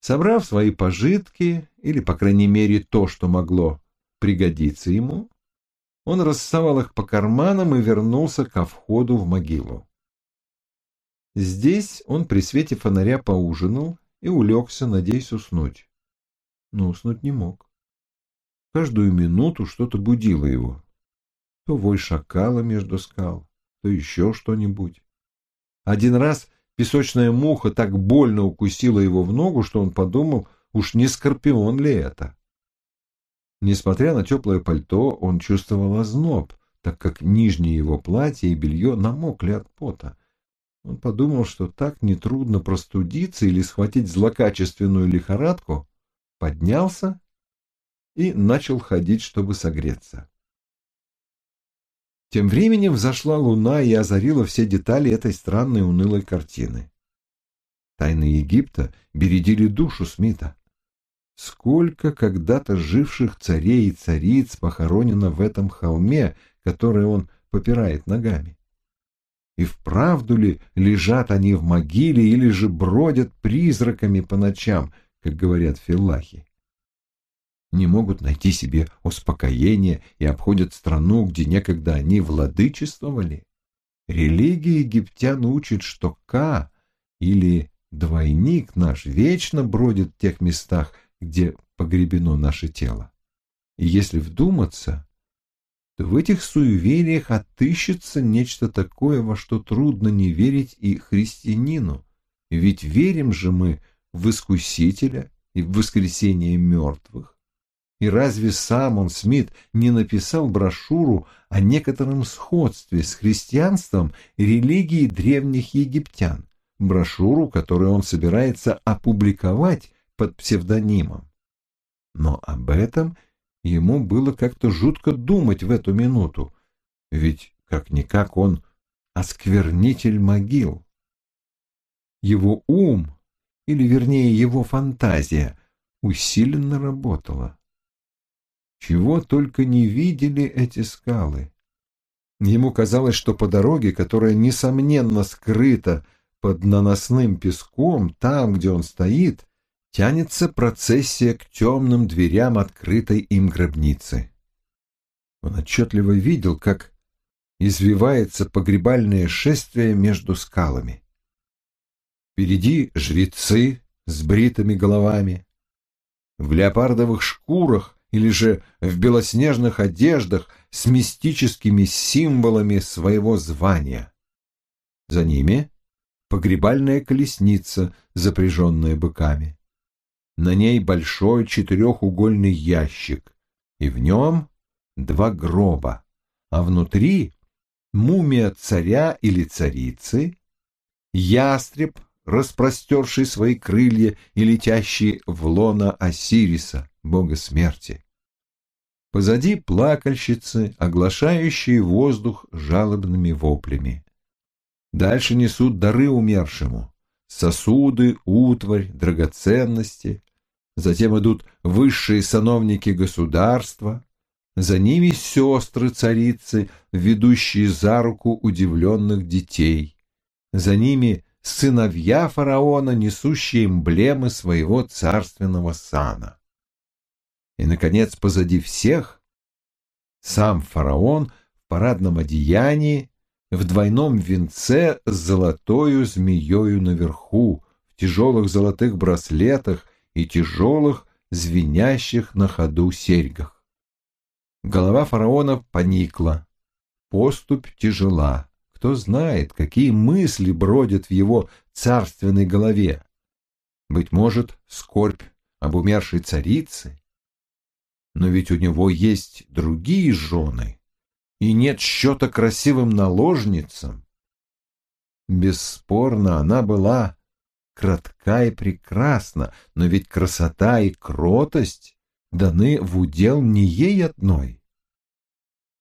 Собрав свои пожитки, или, по крайней мере, то, что могло пригодиться ему, он рассовал их по карманам и вернулся ко входу в могилу. Здесь он при свете фонаря поужинал и улегся, надеясь уснуть. Но уснуть не мог. Каждую минуту что-то будило его. То вой шакала между скал, то еще что-нибудь. Один раз песочная муха так больно укусила его в ногу, что он подумал, уж не скорпион ли это. Несмотря на теплое пальто, он чувствовал озноб, так как нижнее его платье и белье намокли от пота. Он подумал, что так нетрудно простудиться или схватить злокачественную лихорадку, поднялся и начал ходить, чтобы согреться. Тем временем взошла луна и озарила все детали этой странной унылой картины. Тайны Египта бередили душу Смита. Сколько когда-то живших царей и цариц похоронено в этом холме, который он попирает ногами? И вправду ли лежат они в могиле или же бродят призраками по ночам, как говорят филлахи? Не могут найти себе успокоения и обходят страну, где некогда они владычествовали? Религия египтян учит, что Ка или двойник наш вечно бродит в тех местах, где погребено наше тело. И если вдуматься, то в этих суевериях отыщется нечто такое, во что трудно не верить и христианину. Ведь верим же мы в Искусителя и в воскресение мертвых. И разве сам он, Смит, не написал брошюру о некотором сходстве с христианством и религией древних египтян, брошюру, которую он собирается опубликовать под псевдонимом. Но об этом ему было как-то жутко думать в эту минуту, ведь как-никак он осквернитель могил. Его ум, или вернее его фантазия, усиленно работала. Чего только не видели эти скалы. Ему казалось, что по дороге, которая, несомненно, скрыта под наносным песком, там, где он стоит, тянется процессия к темным дверям открытой им гробницы. Он отчетливо видел, как извивается погребальное шествие между скалами. Впереди жрецы с бритыми головами, в леопардовых шкурах или же в белоснежных одеждах с мистическими символами своего звания. За ними погребальная колесница, запряженная быками. На ней большой четырехугольный ящик, и в нем два гроба, а внутри мумия царя или царицы, ястреб, распростерший свои крылья и летящий в лона Осириса, бога смерти. Позади плакальщицы, оглашающие воздух жалобными воплями. Дальше несут дары умершему, сосуды, утварь, драгоценности, затем идут высшие сановники государства, за ними сестры-царицы, ведущие за руку удивленных детей, за ними сыновья фараона, несущие эмблемы своего царственного сана. И, наконец, позади всех сам фараон в парадном одеянии, в двойном венце с золотою змеёю наверху, в тяжелых золотых браслетах и тяжелых, звенящих на ходу серьгах. Голова фараона поникла, поступь тяжела. Кто знает, какие мысли бродят в его царственной голове. Быть может, скорбь об умершей царице? Но ведь у него есть другие жены, и нет счета красивым наложницам. Бесспорно, она была кратка и прекрасна, но ведь красота и кротость даны в удел не ей одной.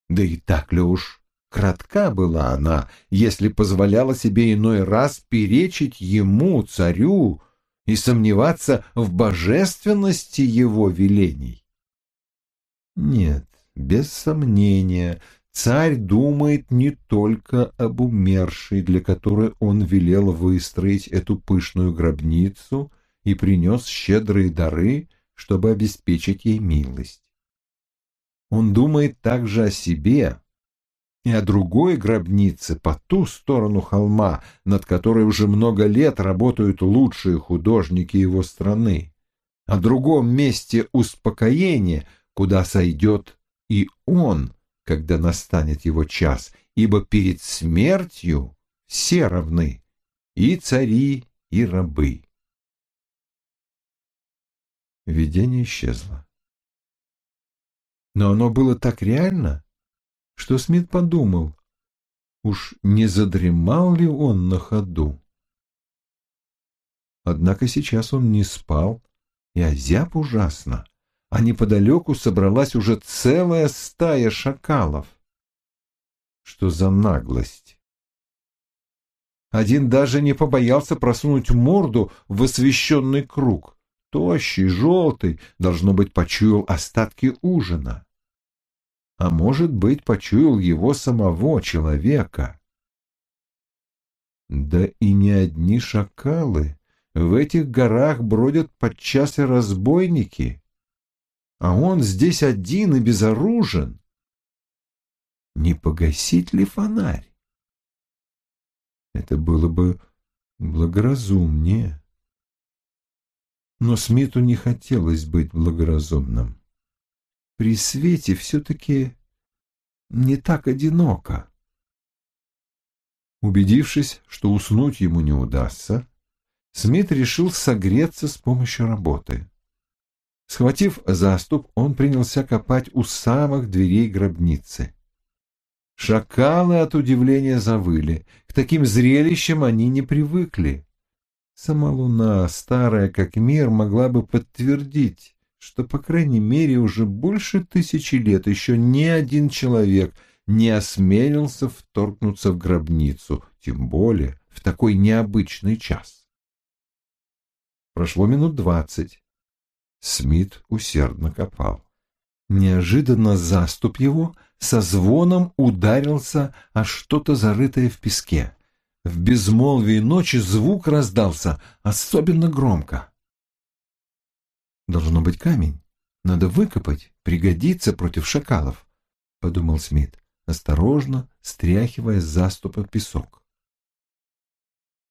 Да и так ли уж кратка была она, если позволяла себе иной раз перечить ему, царю, и сомневаться в божественности его велений? Нет, без сомнения, Царь думает не только об умершей, для которой он велел выстроить эту пышную гробницу и принес щедрые дары, чтобы обеспечить ей милость. Он думает также о себе и о другой гробнице по ту сторону холма, над которой уже много лет работают лучшие художники его страны, о другом месте успокоения, куда сойдет и он, когда настанет его час, ибо перед смертью все равны, и цари, и рабы. Видение исчезло. Но оно было так реально, что Смит подумал, уж не задремал ли он на ходу. Однако сейчас он не спал и озяб ужасно, а неподалеку собралась уже целая стая шакалов. Что за наглость! Один даже не побоялся просунуть морду в освещенный круг. Тощий, желтый, должно быть, почуял остатки ужина а может быть, почуял его самого человека. Да и не одни шакалы. В этих горах бродят подчас и разбойники. А он здесь один и безоружен. Не погасить ли фонарь? Это было бы благоразумнее. Но Смиту не хотелось быть благоразумным при свете все-таки не так одиноко. Убедившись, что уснуть ему не удастся, Смит решил согреться с помощью работы. Схватив заступ, он принялся копать у самых дверей гробницы. Шакалы от удивления завыли. К таким зрелищам они не привыкли. Сама луна, старая как мир, могла бы подтвердить что, по крайней мере, уже больше тысячи лет еще ни один человек не осмелился вторгнуться в гробницу, тем более в такой необычный час. Прошло минут двадцать. Смит усердно копал. Неожиданно заступ его со звоном ударился о что-то зарытое в песке. В безмолвии ночи звук раздался особенно громко. Должно быть камень. Надо выкопать, пригодится против шакалов, — подумал Смит, осторожно стряхивая с заступа песок.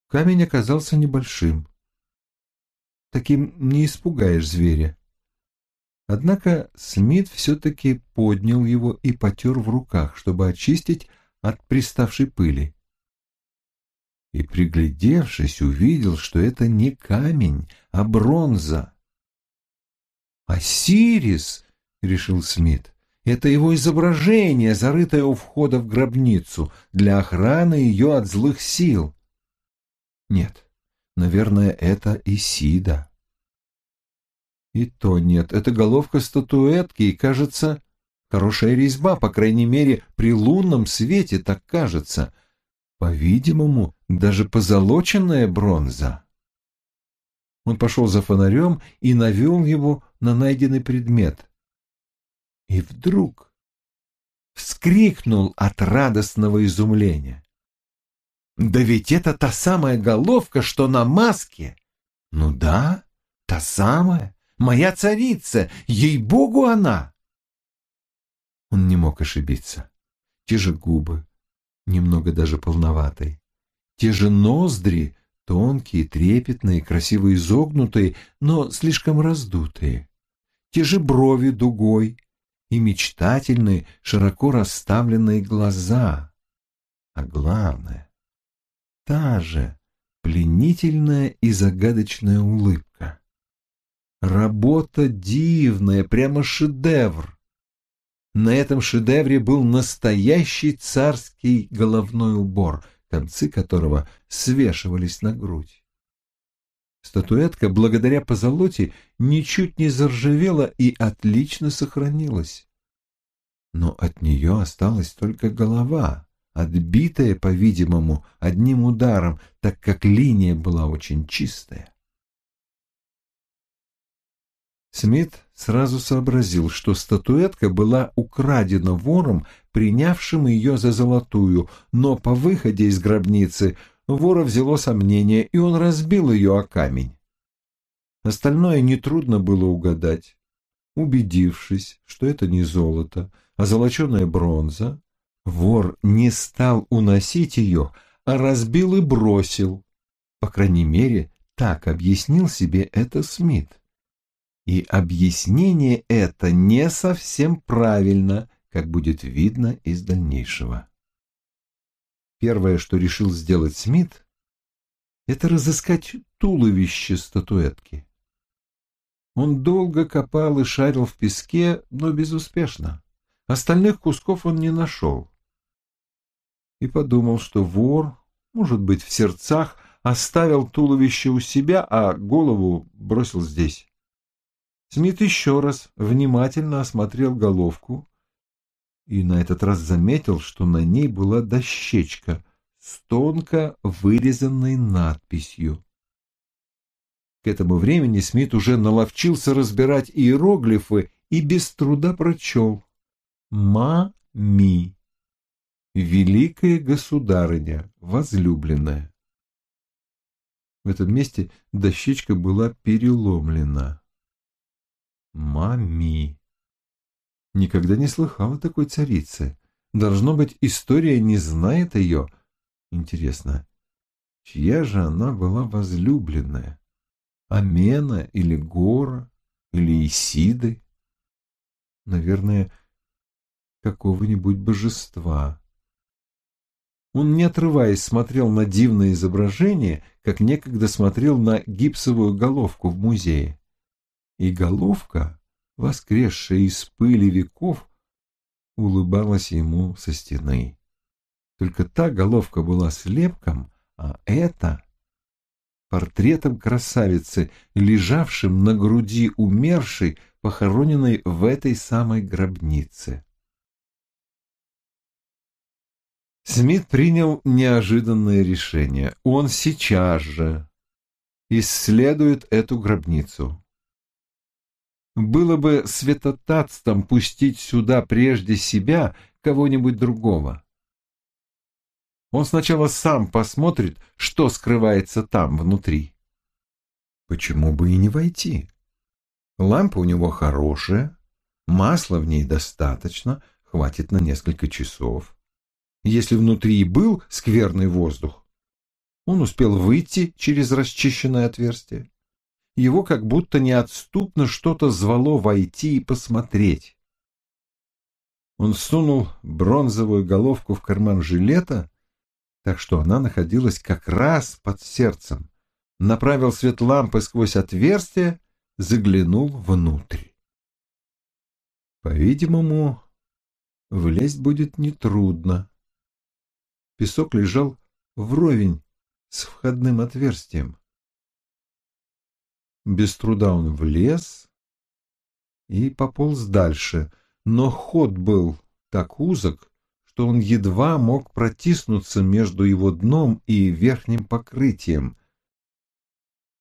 Камень оказался небольшим. Таким не испугаешь зверя. Однако Смит все-таки поднял его и потер в руках, чтобы очистить от приставшей пыли. И, приглядевшись, увидел, что это не камень, а бронза. «Осирис!» — решил Смит. «Это его изображение, зарытое у входа в гробницу, для охраны ее от злых сил». «Нет, наверное, это Исида». «И то нет, это головка статуэтки, и, кажется, хорошая резьба, по крайней мере, при лунном свете так кажется. По-видимому, даже позолоченная бронза». Он пошел за фонарем и навел его на найденный предмет. И вдруг вскрикнул от радостного изумления. «Да ведь это та самая головка, что на маске!» «Ну да, та самая, моя царица, ей-богу она!» Он не мог ошибиться. Те же губы, немного даже полноватые, те же ноздри, Тонкие, трепетные, красиво изогнутые, но слишком раздутые. Те же брови дугой и мечтательные, широко расставленные глаза. А главное, та же пленительная и загадочная улыбка. Работа дивная, прямо шедевр. На этом шедевре был настоящий царский головной убор — концы которого свешивались на грудь. Статуэтка, благодаря позолоте, ничуть не заржавела и отлично сохранилась. Но от нее осталась только голова, отбитая, по-видимому, одним ударом, так как линия была очень чистая. Смит сразу сообразил, что статуэтка была украдена вором, принявшим ее за золотую, но по выходе из гробницы вора взяло сомнение, и он разбил ее о камень. Остальное нетрудно было угадать. Убедившись, что это не золото, а золоченая бронза, вор не стал уносить ее, а разбил и бросил. По крайней мере, так объяснил себе это Смит. И объяснение это не совсем правильно, как будет видно из дальнейшего. Первое, что решил сделать Смит, это разыскать туловище статуэтки. Он долго копал и шарил в песке, но безуспешно. Остальных кусков он не нашел. И подумал, что вор, может быть, в сердцах, оставил туловище у себя, а голову бросил здесь. Смит еще раз внимательно осмотрел головку и на этот раз заметил, что на ней была дощечка с тонко вырезанной надписью. К этому времени Смит уже наловчился разбирать иероглифы и без труда прочел «Ма-ми» — «Великая государыня, возлюбленная». В этом месте дощечка была переломлена. Мами. Никогда не слыхала такой царицы. Должно быть, история не знает ее. Интересно, чья же она была возлюбленная? Амена или Гора или Исиды? Наверное, какого-нибудь божества. Он, не отрываясь, смотрел на дивное изображение, как некогда смотрел на гипсовую головку в музее и головка, воскресшая из пыли веков, улыбалась ему со стены. Только та головка была слепком, а эта — портретом красавицы, лежавшим на груди умершей, похороненной в этой самой гробнице. Смит принял неожиданное решение. Он сейчас же исследует эту гробницу. Было бы святотатством пустить сюда прежде себя кого-нибудь другого. Он сначала сам посмотрит, что скрывается там внутри. Почему бы и не войти? Лампа у него хорошая, масла в ней достаточно, хватит на несколько часов. Если внутри был скверный воздух, он успел выйти через расчищенное отверстие его как будто неотступно что-то звало войти и посмотреть. Он сунул бронзовую головку в карман жилета, так что она находилась как раз под сердцем, направил свет лампы сквозь отверстие, заглянул внутрь. По-видимому, влезть будет нетрудно. Песок лежал вровень с входным отверстием. Без труда он влез и пополз дальше, но ход был так узок, что он едва мог протиснуться между его дном и верхним покрытием.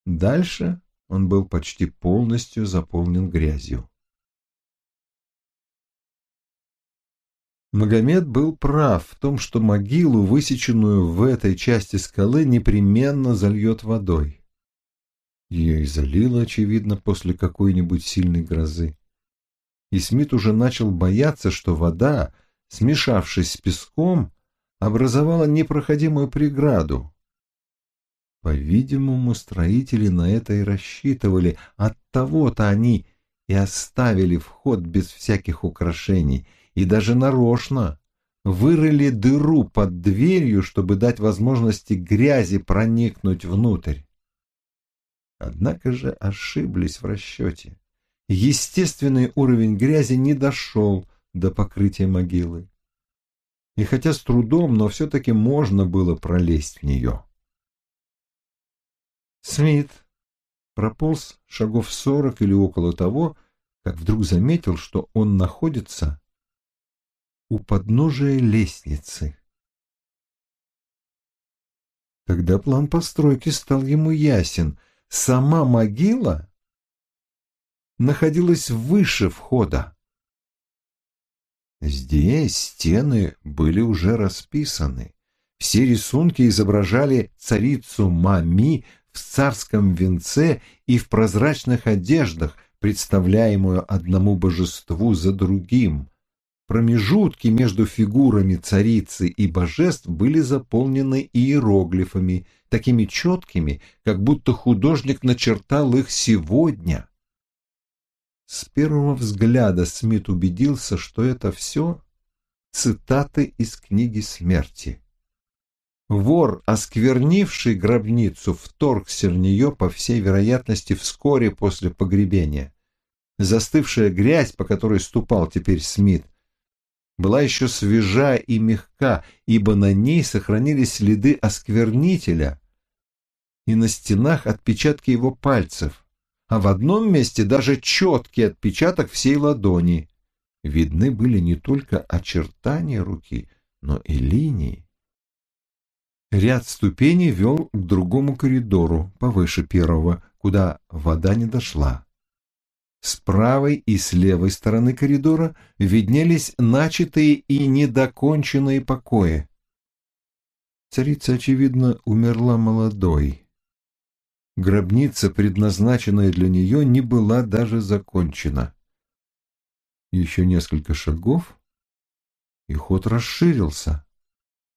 Дальше он был почти полностью заполнен грязью. Магомед был прав в том, что могилу, высеченную в этой части скалы, непременно зальет водой. Ее и залило, очевидно, после какой-нибудь сильной грозы. И Смит уже начал бояться, что вода, смешавшись с песком, образовала непроходимую преграду. По-видимому, строители на это и рассчитывали, оттого-то они и оставили вход без всяких украшений, и даже нарочно вырыли дыру под дверью, чтобы дать возможности грязи проникнуть внутрь. Однако же ошиблись в расчете. Естественный уровень грязи не дошел до покрытия могилы. И хотя с трудом, но все-таки можно было пролезть в нее. Смит прополз шагов сорок или около того, как вдруг заметил, что он находится у подножия лестницы. Тогда план постройки стал ему ясен — сама могила находилась выше входа. Здесь стены были уже расписаны. Все рисунки изображали царицу Мами в царском венце и в прозрачных одеждах, представляемую одному божеству за другим. Промежутки между фигурами царицы и божеств были заполнены иероглифами, такими четкими, как будто художник начертал их сегодня. С первого взгляда Смит убедился, что это все цитаты из книги смерти. Вор, осквернивший гробницу, вторгся в нее, по всей вероятности, вскоре после погребения. Застывшая грязь, по которой ступал теперь Смит, была еще свежа и мягка, ибо на ней сохранились следы осквернителя и на стенах отпечатки его пальцев, а в одном месте даже четкий отпечаток всей ладони. Видны были не только очертания руки, но и линии. Ряд ступеней вел к другому коридору, повыше первого, куда вода не дошла. С правой и с левой стороны коридора виднелись начатые и недоконченные покои. Царица, очевидно, умерла молодой. Гробница, предназначенная для нее, не была даже закончена. Еще несколько шагов, и ход расширился.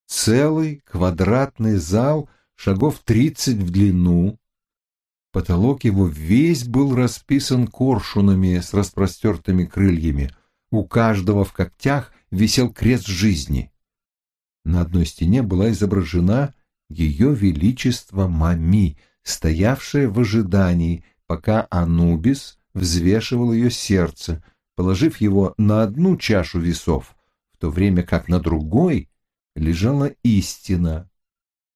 Целый квадратный зал, шагов тридцать в длину. Потолок его весь был расписан коршунами с распростертыми крыльями. У каждого в когтях висел крест жизни. На одной стене была изображена ее величество Мами, стоявшая в ожидании, пока Анубис взвешивал ее сердце, положив его на одну чашу весов, в то время как на другой лежала истина,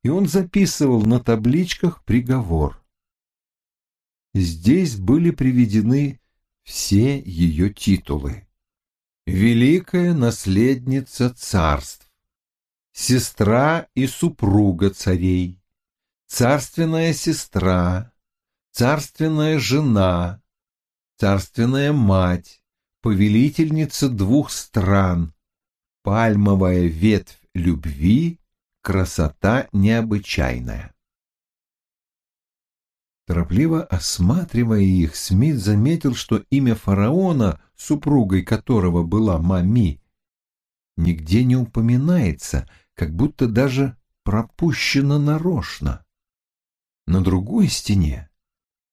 и он записывал на табличках приговор. Здесь были приведены все ее титулы. Великая наследница царств, сестра и супруга царей, царственная сестра, царственная жена, царственная мать, повелительница двух стран, пальмовая ветвь любви красота необычайная. Торопливо осматривая их, Смит заметил, что имя фараона, супругой которого была Мами, нигде не упоминается, как будто даже пропущено нарочно. На другой стене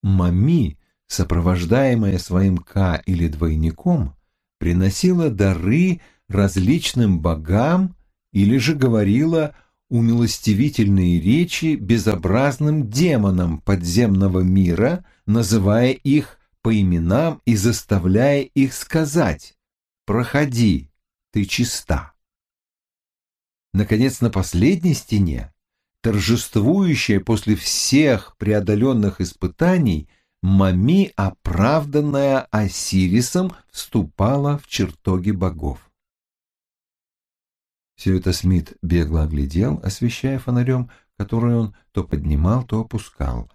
Мами, сопровождаемая своим Ка или двойником, приносила дары различным богам или же говорила умилостивительные речи безобразным демонам подземного мира, называя их по именам и заставляя их сказать «Проходи, ты чиста». Наконец, на последней стене, торжествующая после всех преодоленных испытаний, Мами, оправданная Осирисом, вступала в чертоги богов. Все это Смит бегло оглядел, освещая фонарем, который он то поднимал, то опускал.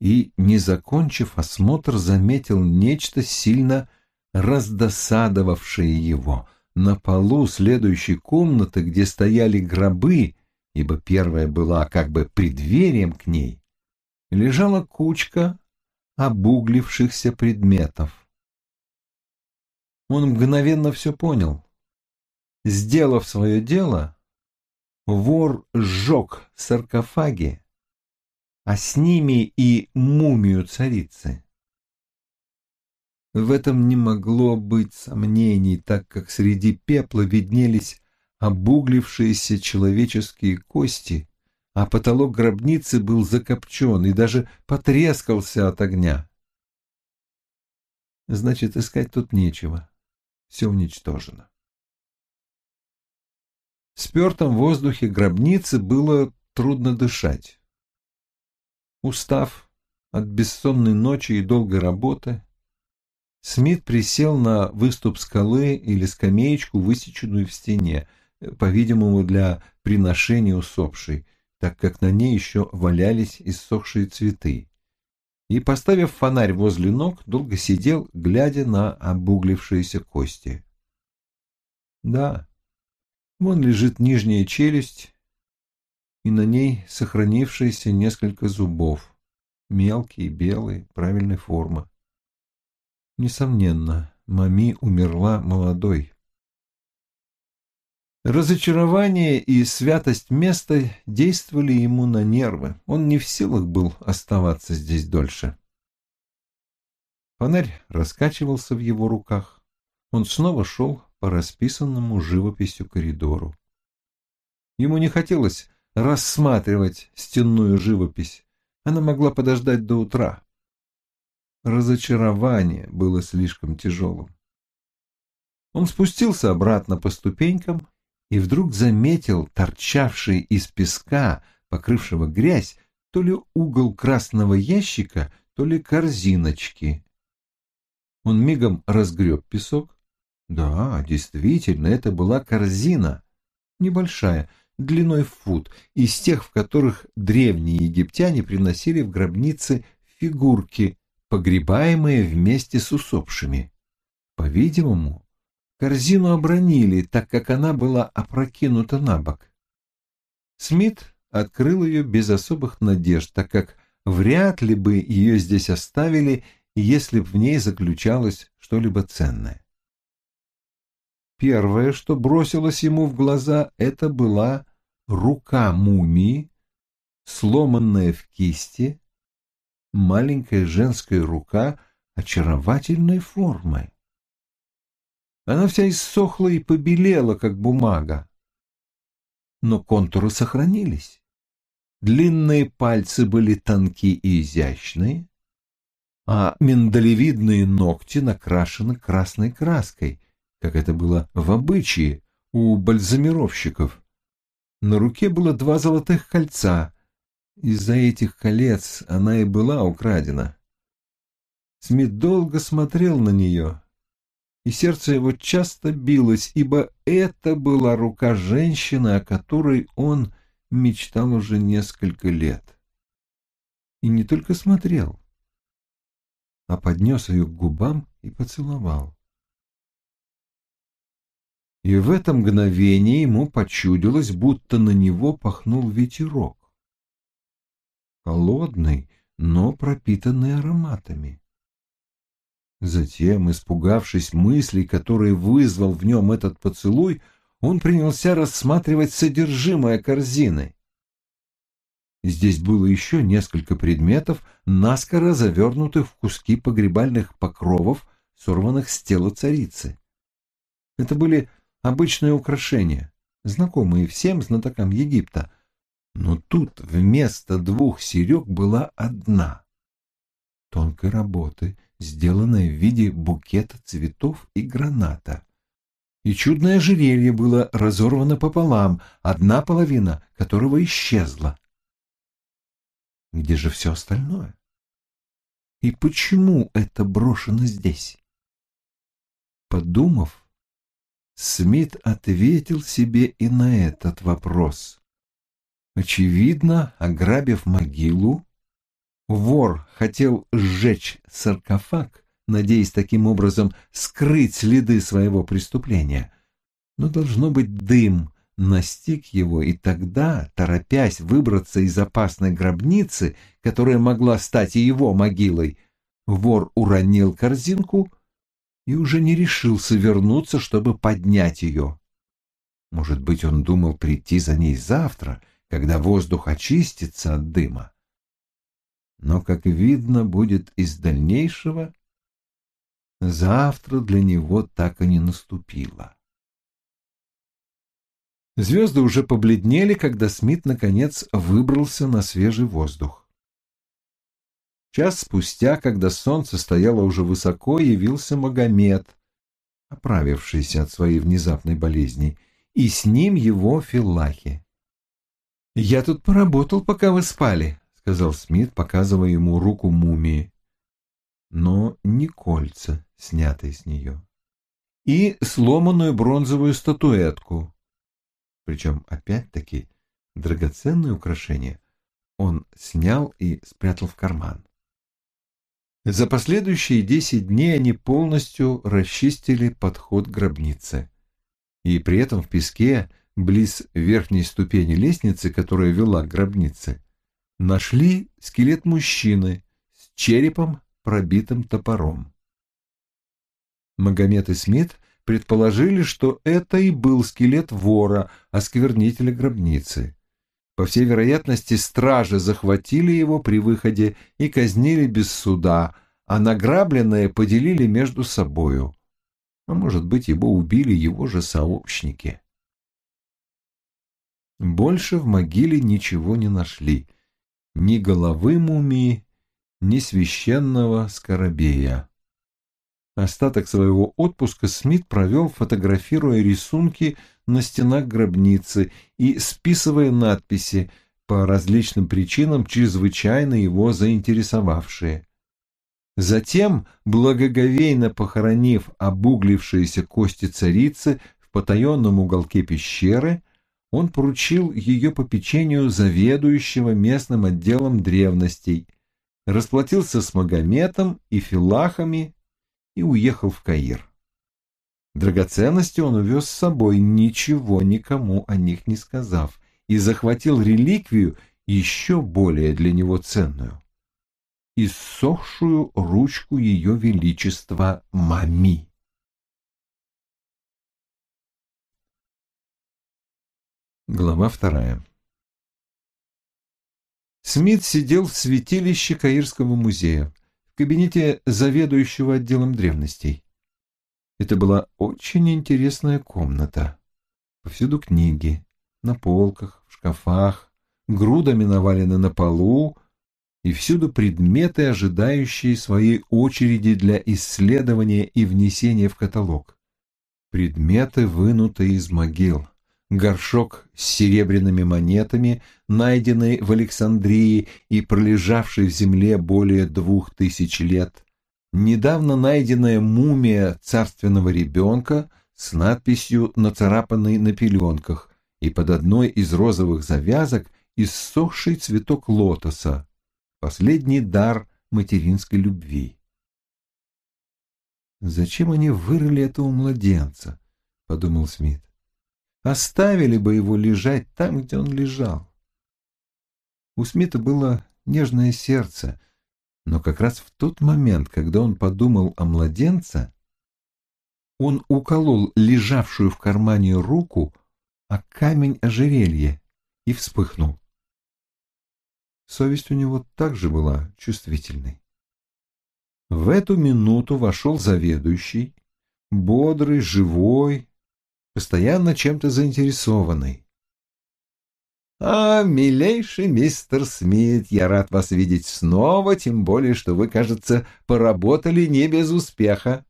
И, не закончив осмотр, заметил нечто сильно раздосадовавшее его. На полу следующей комнаты, где стояли гробы, ибо первая была как бы преддверием к ней, лежала кучка обуглившихся предметов. Он мгновенно все понял. Сделав свое дело, вор сжег саркофаги, а с ними и мумию царицы. В этом не могло быть сомнений, так как среди пепла виднелись обуглившиеся человеческие кости, а потолок гробницы был закопчен и даже потрескался от огня. Значит, искать тут нечего, все уничтожено. В спертом воздухе гробницы было трудно дышать. Устав от бессонной ночи и долгой работы, Смит присел на выступ скалы или скамеечку, высеченную в стене, по-видимому, для приношения усопшей, так как на ней еще валялись иссохшие цветы. И, поставив фонарь возле ног, долго сидел, глядя на обуглившиеся кости. Да, Вон лежит нижняя челюсть, и на ней сохранившиеся несколько зубов. мелкие, белые, правильной формы. Несомненно, Мами умерла молодой. Разочарование и святость места действовали ему на нервы. Он не в силах был оставаться здесь дольше. Фонарь раскачивался в его руках. Он снова шел по расписанному живописью коридору. Ему не хотелось рассматривать стенную живопись. Она могла подождать до утра. Разочарование было слишком тяжелым. Он спустился обратно по ступенькам и вдруг заметил торчавший из песка, покрывшего грязь, то ли угол красного ящика, то ли корзиночки. Он мигом разгреб песок. Да, действительно, это была корзина, небольшая, длиной в фут, из тех, в которых древние египтяне приносили в гробницы фигурки, погребаемые вместе с усопшими. По-видимому, корзину обронили, так как она была опрокинута на бок. Смит открыл ее без особых надежд, так как вряд ли бы ее здесь оставили, если б в ней заключалось что-либо ценное. Первое, что бросилось ему в глаза, это была рука мумии, сломанная в кисти, маленькая женская рука очаровательной формы. Она вся иссохла и побелела, как бумага. Но контуры сохранились. Длинные пальцы были тонкие и изящные, а миндалевидные ногти накрашены красной краской, как это было в обычае у бальзамировщиков. На руке было два золотых кольца. Из-за этих колец она и была украдена. Смит долго смотрел на нее, и сердце его часто билось, ибо это была рука женщины, о которой он мечтал уже несколько лет. И не только смотрел, а поднес ее к губам и поцеловал. И в это мгновение ему почудилось, будто на него пахнул ветерок. Холодный, но пропитанный ароматами. Затем, испугавшись мыслей, которые вызвал в нем этот поцелуй, он принялся рассматривать содержимое корзины. Здесь было еще несколько предметов, наскоро завернутых в куски погребальных покровов, сорванных с тела царицы. Это были обычные украшения, знакомые всем знатокам Египта, но тут вместо двух серег была одна, тонкой работы, сделанная в виде букета цветов и граната. И чудное ожерелье было разорвано пополам, одна половина которого исчезла. Где же все остальное? И почему это брошено здесь? Подумав, Смит ответил себе и на этот вопрос. Очевидно, ограбив могилу, вор хотел сжечь саркофаг, надеясь таким образом скрыть следы своего преступления. Но, должно быть, дым настиг его, и тогда, торопясь выбраться из опасной гробницы, которая могла стать и его могилой, вор уронил корзинку и уже не решился вернуться, чтобы поднять ее. Может быть, он думал прийти за ней завтра, когда воздух очистится от дыма. Но, как видно, будет из дальнейшего, завтра для него так и не наступило. Звезды уже побледнели, когда Смит, наконец, выбрался на свежий воздух. Час спустя, когда солнце стояло уже высоко, явился Магомед, оправившийся от своей внезапной болезни, и с ним его Филлахи. «Я тут поработал, пока вы спали», — сказал Смит, показывая ему руку мумии. Но не кольца, снятые с нее, и сломанную бронзовую статуэтку. Причем, опять-таки, драгоценное украшение он снял и спрятал в карман. За последующие десять дней они полностью расчистили подход к гробнице. И при этом в песке, близ верхней ступени лестницы, которая вела к гробнице, нашли скелет мужчины с черепом, пробитым топором. Магомед и Смит предположили, что это и был скелет вора, осквернителя гробницы. По всей вероятности, стражи захватили его при выходе и казнили без суда, а награбленное поделили между собою. А может быть, его убили его же сообщники. Больше в могиле ничего не нашли. Ни головы мумии, ни священного скоробея. Остаток своего отпуска Смит провел, фотографируя рисунки на стенах гробницы и списывая надписи, по различным причинам чрезвычайно его заинтересовавшие. Затем, благоговейно похоронив обуглившиеся кости царицы в потаенном уголке пещеры, он поручил ее попечению заведующего местным отделом древностей, расплатился с Магометом и Филахами и уехал в Каир. Драгоценности он увез с собой, ничего никому о них не сказав, и захватил реликвию еще более для него ценную — иссохшую ручку ее величества Мами. Глава вторая Смит сидел в святилище Каирского музея, в кабинете заведующего отделом древностей. Это была очень интересная комната. Повсюду книги, на полках, в шкафах, грудами навалены на полу, и всюду предметы, ожидающие своей очереди для исследования и внесения в каталог. Предметы, вынутые из могил. Горшок с серебряными монетами, найденный в Александрии и пролежавший в земле более двух тысяч лет недавно найденная мумия царственного ребенка с надписью, нацарапанной на пеленках, и под одной из розовых завязок иссохший цветок лотоса, последний дар материнской любви. «Зачем они вырыли этого младенца?» — подумал Смит. «Оставили бы его лежать там, где он лежал». У Смита было нежное сердце, но как раз в тот момент, когда он подумал о младенце, он уколол лежавшую в кармане руку о камень ожерелья и вспыхнул. Совесть у него также была чувствительной. В эту минуту вошел заведующий, бодрый, живой, постоянно чем-то заинтересованный. «А, милейший мистер Смит, я рад вас видеть снова, тем более, что вы, кажется, поработали не без успеха.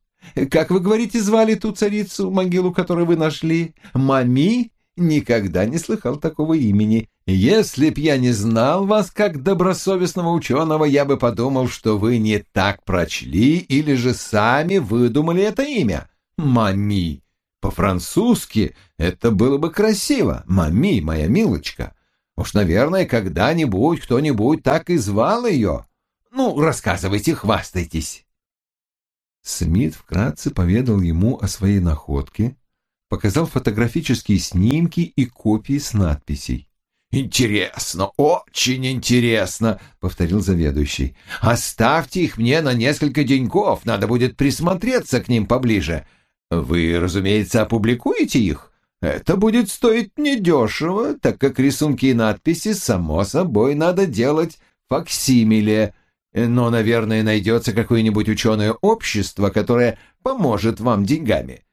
Как вы говорите, звали ту царицу, могилу которую вы нашли? Мами? Никогда не слыхал такого имени. Если б я не знал вас как добросовестного ученого, я бы подумал, что вы не так прочли или же сами выдумали это имя. Мами. По-французски это было бы красиво. Мами, моя милочка. Уж, наверное, когда-нибудь кто-нибудь так и звал ее. Ну, рассказывайте, хвастайтесь. Смит вкратце поведал ему о своей находке, показал фотографические снимки и копии с надписей. «Интересно, очень интересно», — повторил заведующий. «Оставьте их мне на несколько деньков, надо будет присмотреться к ним поближе. Вы, разумеется, опубликуете их? Это будет стоить недешево, так как рисунки и надписи, само собой, надо делать факсимиле. Но, наверное, найдется какое-нибудь ученое общество, которое поможет вам деньгами.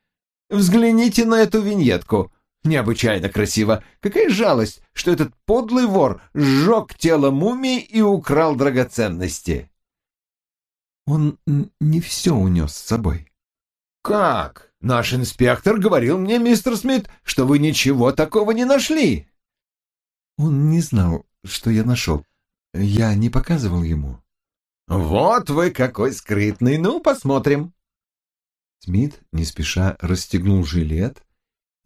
Взгляните на эту виньетку. Необычайно красиво. Какая жалость, что этот подлый вор сжег тело мумии и украл драгоценности. Он не все унес с собой. Как? Наш инспектор говорил мне, мистер Смит, что вы ничего такого не нашли. Он не знал, что я нашел. Я не показывал ему. Вот вы какой скрытный. Ну, посмотрим. Смит не спеша расстегнул жилет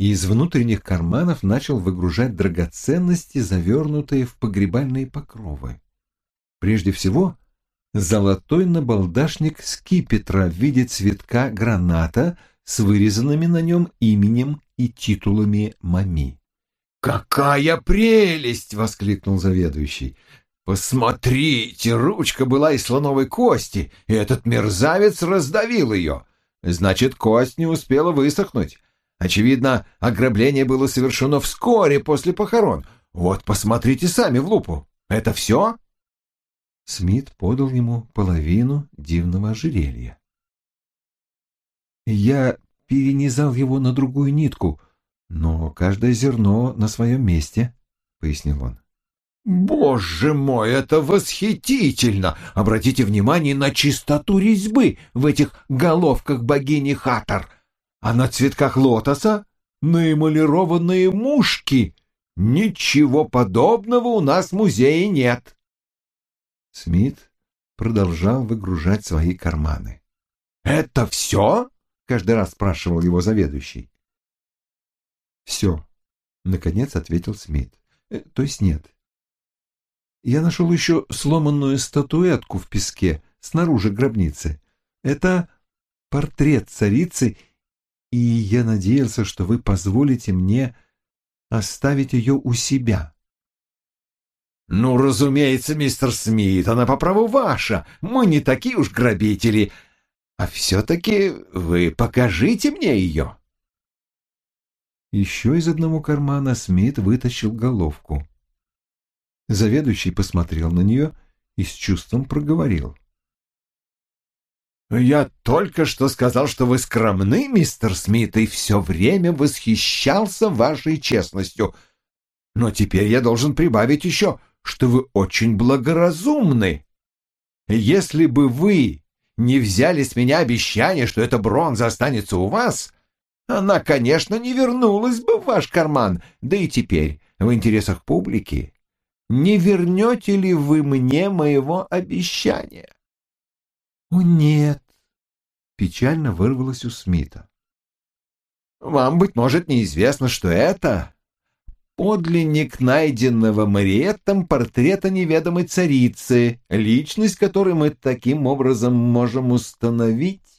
и из внутренних карманов начал выгружать драгоценности, завернутые в погребальные покровы. Прежде всего, золотой набалдашник скипетра в виде цветка граната с вырезанными на нем именем и титулами Мами. «Какая прелесть!» — воскликнул заведующий. Посмотрите, ручка была из слоновой кости, и этот мерзавец раздавил ее. Значит, кость не успела высохнуть. Очевидно, ограбление было совершено вскоре после похорон. Вот посмотрите сами в лупу. Это все? Смит подал ему половину дивного ожерелья. Я перенизал его на другую нитку, но каждое зерно на своем месте, — пояснил он. «Боже мой, это восхитительно! Обратите внимание на чистоту резьбы в этих головках богини Хатар, а на цветках лотоса наэмалированные мушки. Ничего подобного у нас в музее нет!» Смит продолжал выгружать свои карманы. «Это все?» — каждый раз спрашивал его заведующий. «Все», — наконец ответил Смит. «Э, «То есть нет. Я нашел еще сломанную статуэтку в песке снаружи гробницы. Это портрет царицы, и я надеялся, что вы позволите мне оставить ее у себя». «Ну, разумеется, мистер Смит, она по праву ваша. Мы не такие уж грабители. А все-таки вы покажите мне ее». Еще из одного кармана Смит вытащил головку. Заведующий посмотрел на нее и с чувством проговорил. «Я только что сказал, что вы скромны, мистер Смит, и все время восхищался вашей честностью. Но теперь я должен прибавить еще, что вы очень благоразумны. Если бы вы не взяли с меня обещание, что эта бронза останется у вас, она, конечно, не вернулась бы в ваш карман, да и теперь, в интересах публики, не вернете ли вы мне моего обещания? — О, нет, — печально вырвалось у Смита. — Вам, быть может, неизвестно, что это подлинник найденного Мариеттом портрета неведомой царицы, личность которой мы таким образом можем установить.